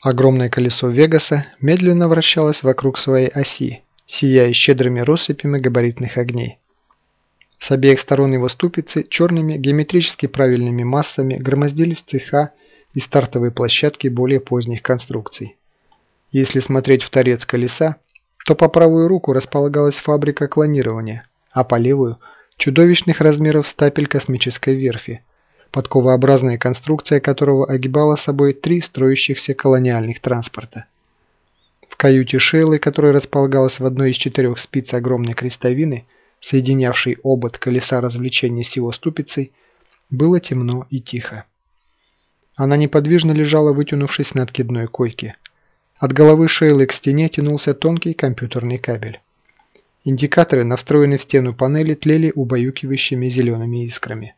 Огромное колесо Вегаса медленно вращалось вокруг своей оси, сияя щедрыми россыпями габаритных огней. С обеих сторон его ступицы черными геометрически правильными массами громоздились цеха и стартовые площадки более поздних конструкций. Если смотреть в торец колеса, то по правую руку располагалась фабрика клонирования, а по левую – чудовищных размеров стапель космической верфи, подковообразная конструкция которого огибала собой три строящихся колониальных транспорта. В каюте Шейлы, которая располагалась в одной из четырех спиц огромной крестовины – соединявший обод колеса развлечения с его ступицей, было темно и тихо. Она неподвижно лежала, вытянувшись на откидной койке. От головы Шейлы к стене тянулся тонкий компьютерный кабель. Индикаторы на встроенной в стену панели тлели убаюкивающими зелеными искрами.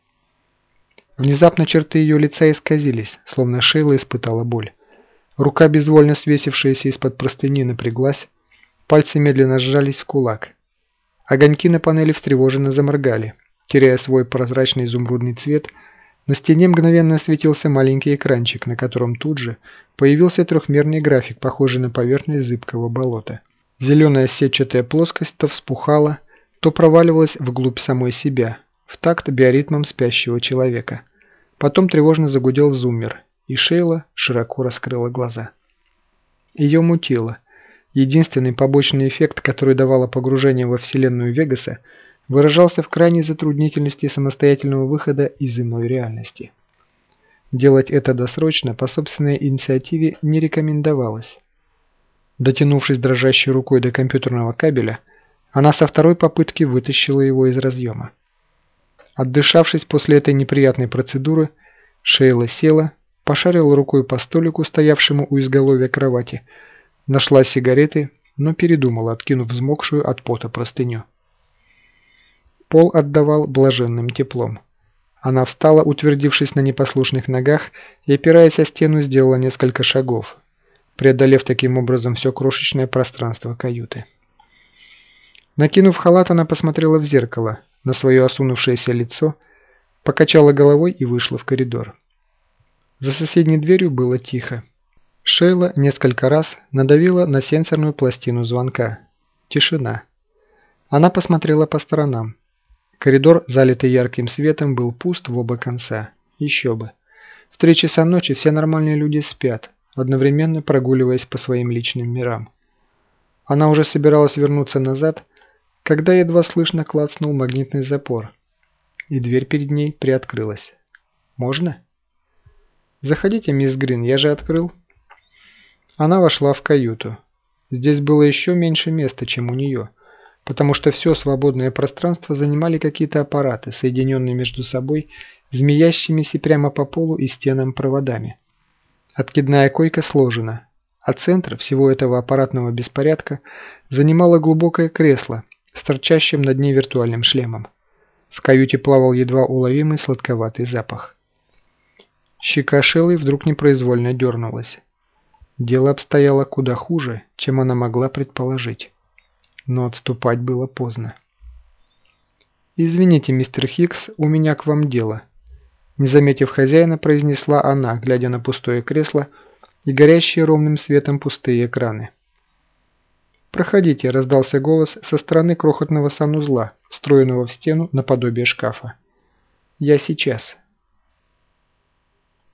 Внезапно черты ее лица исказились, словно Шейла испытала боль. Рука, безвольно свесившаяся из-под простыни, напряглась, пальцы медленно сжались в кулак – Огоньки на панели встревоженно заморгали. Теряя свой прозрачный изумрудный цвет, на стене мгновенно осветился маленький экранчик, на котором тут же появился трехмерный график, похожий на поверхность зыбкого болота. Зеленая сетчатая плоскость то вспухала, то проваливалась вглубь самой себя, в такт биоритмом спящего человека. Потом тревожно загудел зуммер, и Шейла широко раскрыла глаза. Ее мутило – Единственный побочный эффект, который давало погружение во вселенную Вегаса, выражался в крайней затруднительности самостоятельного выхода из иной реальности. Делать это досрочно по собственной инициативе не рекомендовалось. Дотянувшись дрожащей рукой до компьютерного кабеля, она со второй попытки вытащила его из разъема. Отдышавшись после этой неприятной процедуры, Шейла села, пошарила рукой по столику, стоявшему у изголовья кровати, Нашла сигареты, но передумала, откинув взмокшую от пота простыню. Пол отдавал блаженным теплом. Она встала, утвердившись на непослушных ногах, и, опираясь о стену, сделала несколько шагов, преодолев таким образом все крошечное пространство каюты. Накинув халат, она посмотрела в зеркало, на свое осунувшееся лицо, покачала головой и вышла в коридор. За соседней дверью было тихо. Шейла несколько раз надавила на сенсорную пластину звонка. Тишина. Она посмотрела по сторонам. Коридор, залитый ярким светом, был пуст в оба конца. Еще бы. В три часа ночи все нормальные люди спят, одновременно прогуливаясь по своим личным мирам. Она уже собиралась вернуться назад, когда едва слышно клацнул магнитный запор, и дверь перед ней приоткрылась. «Можно?» «Заходите, мисс Грин, я же открыл». Она вошла в каюту. Здесь было еще меньше места, чем у нее, потому что все свободное пространство занимали какие-то аппараты, соединенные между собой змеящимися прямо по полу и стенам проводами. Откидная койка сложена, а центр всего этого аппаратного беспорядка занимало глубокое кресло с торчащим над ней виртуальным шлемом. В каюте плавал едва уловимый сладковатый запах. Щека Шеллы вдруг непроизвольно дернулась. Дело обстояло куда хуже, чем она могла предположить. Но отступать было поздно. «Извините, мистер Хикс, у меня к вам дело», – не заметив хозяина, произнесла она, глядя на пустое кресло и горящие ровным светом пустые экраны. «Проходите», – раздался голос со стороны крохотного санузла, встроенного в стену наподобие шкафа. «Я сейчас».